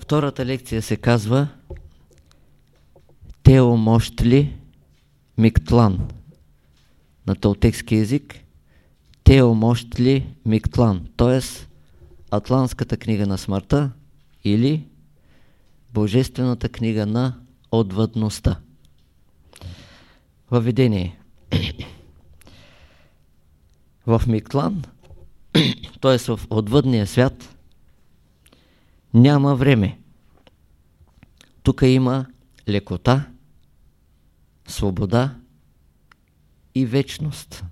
Втората лекция се казва Теомощли Миктлан на толтекски язик Теомощли Миктлан, т.е. Атлантската книга на смъртта или Божествената книга на отвъдността. Въведение В Миктлан, т.е. в отвъдния свят, няма време. Тук има лекота, свобода и вечност.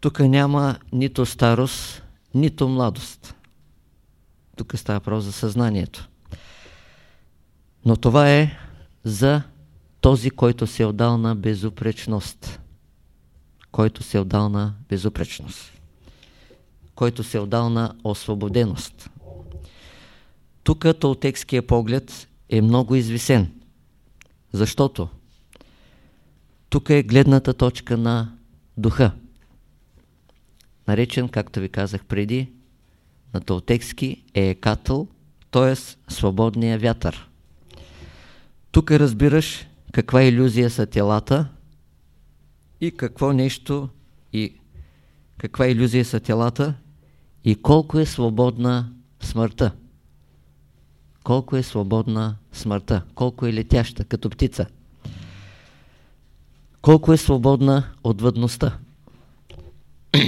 Тук няма нито старост, нито младост. Тук става въпрос за съзнанието. Но това е за този, който се е отдал на безупречност. Който се е отдал на безупречност който се е отдал на освободеност. Тук толтекския поглед е много извисен, защото тук е гледната точка на духа, наречен, както ви казах преди, на толтекски е екатъл, т.е. свободния вятър. Тук разбираш каква иллюзия са телата и какво нещо и каква иллюзия са телата и колко е свободна смъртта. Колко е свободна смъртта. Колко е летяща, като птица. Колко е свободна от въдността.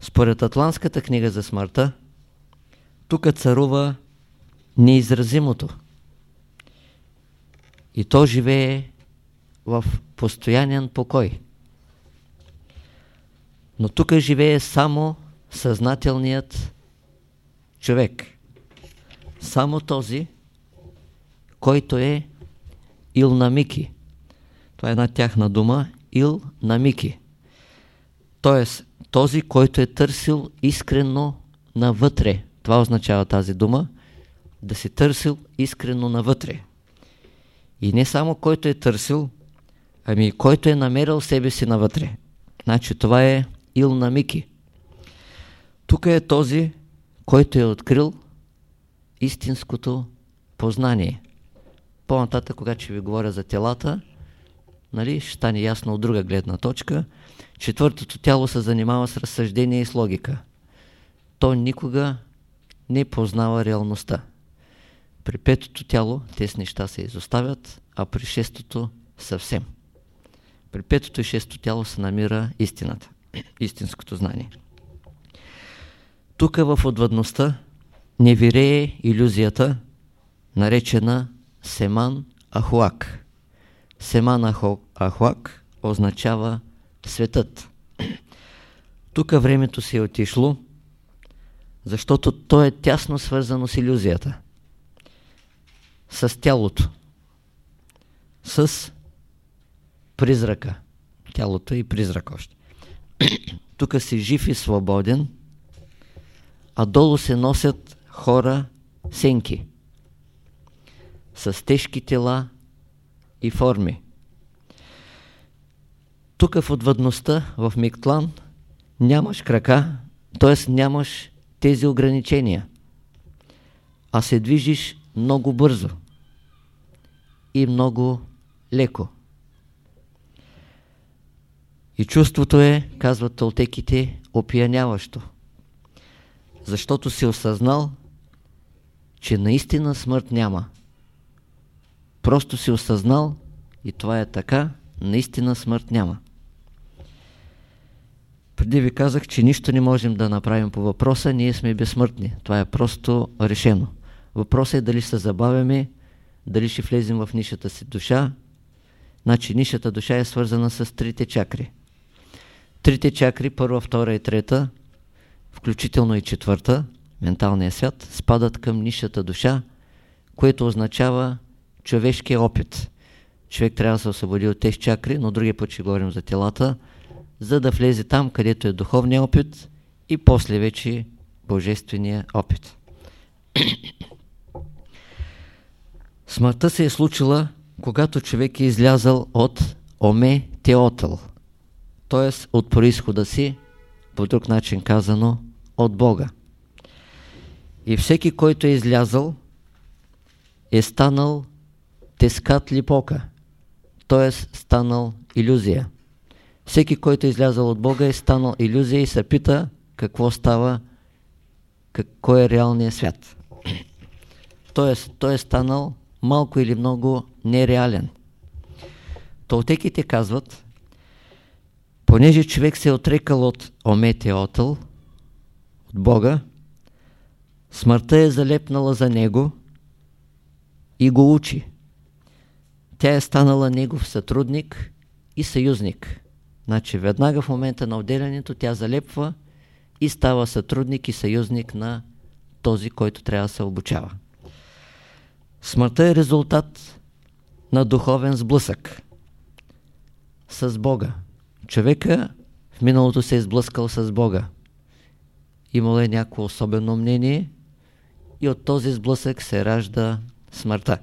Според Атлантската книга за смъртта, тук царува неизразимото. И то живее в постоянен покой. Но тук живее само съзнателният човек. Само този, който е Илнамики. Това е една тяхна дума. Илнамики. Тоест, този, който е търсил искрено навътре. Това означава тази дума. Да си търсил искрено навътре. И не само който е търсил, ами който е намерил себе си навътре. Значи това е Илнамики. Тук е този, който е открил истинското познание. По-нататък, когато ще ви говоря за телата, нали, ще стане ясно от друга гледна точка. Четвъртото тяло се занимава с разсъждение и с логика. То никога не познава реалността. При петото тяло тези неща се изоставят, а при шестото съвсем. При петото и шестото тяло се намира истината, истинското знание. Тук в отвъдността не вирее иллюзията, наречена Семан Ахуак. Семан Ахуак означава светът. Тук времето си е отишло, защото то е тясно свързано с иллюзията. С тялото. С призрака. Тялото и призрак още. Тук си жив и свободен, а долу се носят хора сенки с тежки тела и форми. Тук в отвъдността, в Миктлан, нямаш крака, т.е. нямаш тези ограничения, а се движиш много бързо и много леко. И чувството е, казват толтеките, опияняващо защото си осъзнал, че наистина смърт няма. Просто си осъзнал и това е така, наистина смърт няма. Преди ви казах, че нищо не можем да направим по въпроса, ние сме безсмъртни. Това е просто решено. Въпросът е дали се забавяме, дали ще влезем в нишата си душа. Значи нишата душа е свързана с трите чакри. Трите чакри, първа, втора и трета, включително и четвърта, менталния свят, спадат към нишата душа, което означава човешкия опит. Човек трябва да се освободи от тези чакри, но другия път ще говорим за телата, за да влезе там, където е духовния опит и после вече божествения опит. Смъртта се е случила, когато човек е излязал от Оме Теотъл, т.е. от происхода си по друг начин казано, от Бога. И всеки, който е излязъл, е станал тескат липока, т.е. станал иллюзия. Всеки, който е излязъл от Бога, е станал иллюзия и се пита какво става, кой е реалният свят. Тоест, той е станал малко или много нереален. Толтеките казват, понеже човек се е отрекал от ометеотъл, от Бога, смъртта е залепнала за него и го учи. Тя е станала негов сътрудник и съюзник. Значи веднага в момента на отделянето тя залепва и става сътрудник и съюзник на този, който трябва да се обучава. Смъртта е резултат на духовен сблъсък с Бога. Човека в миналото се е сблъскал с Бога. Имало е някакво особено мнение и от този сблъсък се ражда смъртта.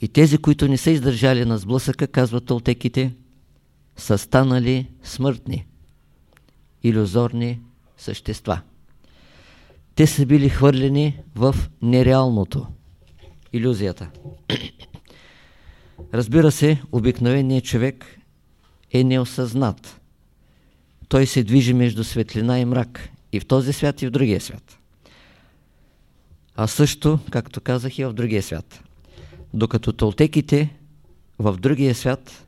И тези, които не са издържали на сблъсъка, казват толтеките, са станали смъртни, иллюзорни същества. Те са били хвърлени в нереалното, иллюзията. Разбира се, обикновеният човек е неосъзнат. Той се движи между светлина и мрак. И в този свят, и в другия свят. А също, както казах, и в другия свят. Докато толтеките в другия свят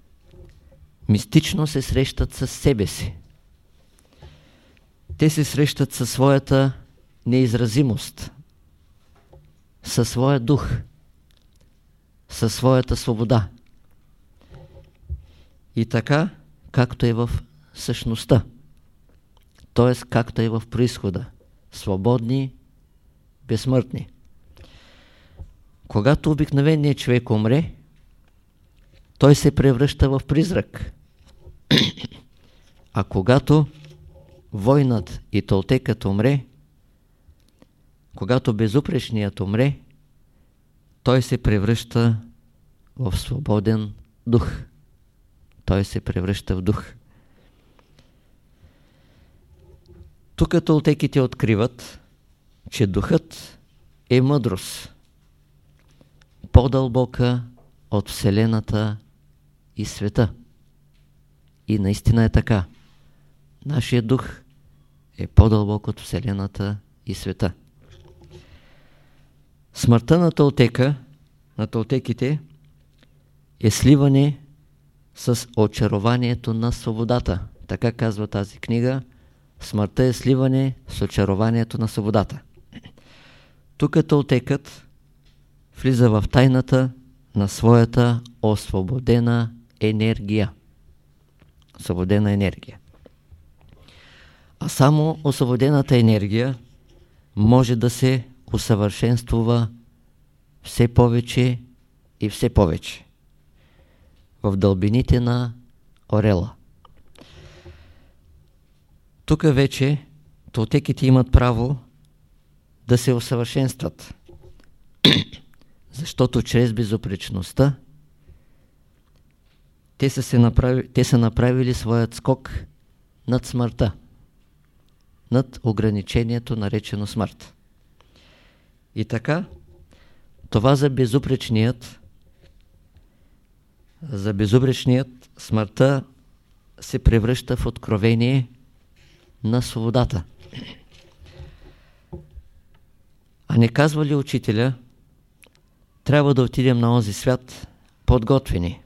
мистично се срещат с себе си. Те се срещат със своята неизразимост, със своя дух, със своята свобода. И така, както е в същността, т.е. както е в происхода, свободни, безсмъртни. Когато обикновеният човек умре, той се превръща в призрак. А когато войнат и толтекът умре, когато безупречният умре, той се превръща в свободен дух. Той се превръща в дух. Тук толтеките откриват, че духът е мъдрост, по-дълбока от Вселената и света. И наистина е така. Нашия дух е по-дълбок от Вселената и света. Смъртта на Толтека, на Толтеките, е сливане с очарованието на свободата. Така казва тази книга. Смъртта е сливане с очарованието на свободата. Тук Толтекът влиза в тайната на своята освободена енергия. Освободена енергия. А само освободената енергия може да се усъвършенствува все повече и все повече в дълбините на орела. Тук вече толтеките имат право да се усъвършенстват, защото чрез безопречността те са, се направи, те са направили своят скок над смъртта, над ограничението наречено смърт. И така, това за безупречният, за безупречният смъртта се превръща в откровение на свободата. А не казва ли учителя, трябва да отидем на този свят подготвени.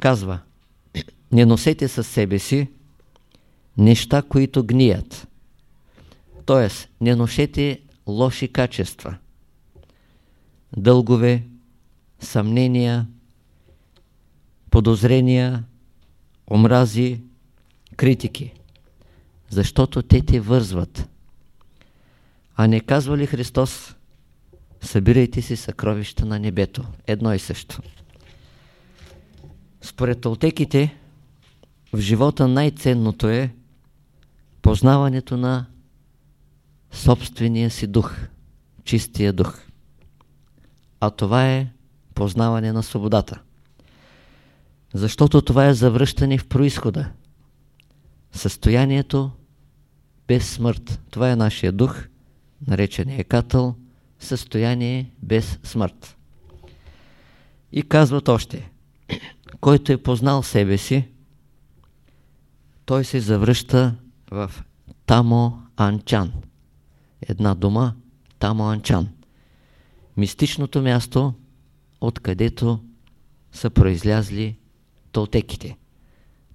Казва, не носете със себе си неща, които гният. Тоест, не носете лоши качества, дългове, съмнения, подозрения, омрази, критики, защото те те вързват. А не казва ли Христос, събирайте си съкровища на небето, едно и също. Според толтеките, в живота най-ценното е познаването на собствения си дух, чистия дух. А това е познаване на свободата. Защото това е завръщане в происхода. Състоянието, без смърт. Това е нашия дух, наречен екатъл, състояние без смърт. И казват още, който е познал себе си, той се завръща в Тамо Анчан. Една дума Тамо Анчан. Мистичното място, откъдето са произлязли толтеките.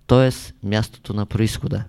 Т.е. мястото на происхода,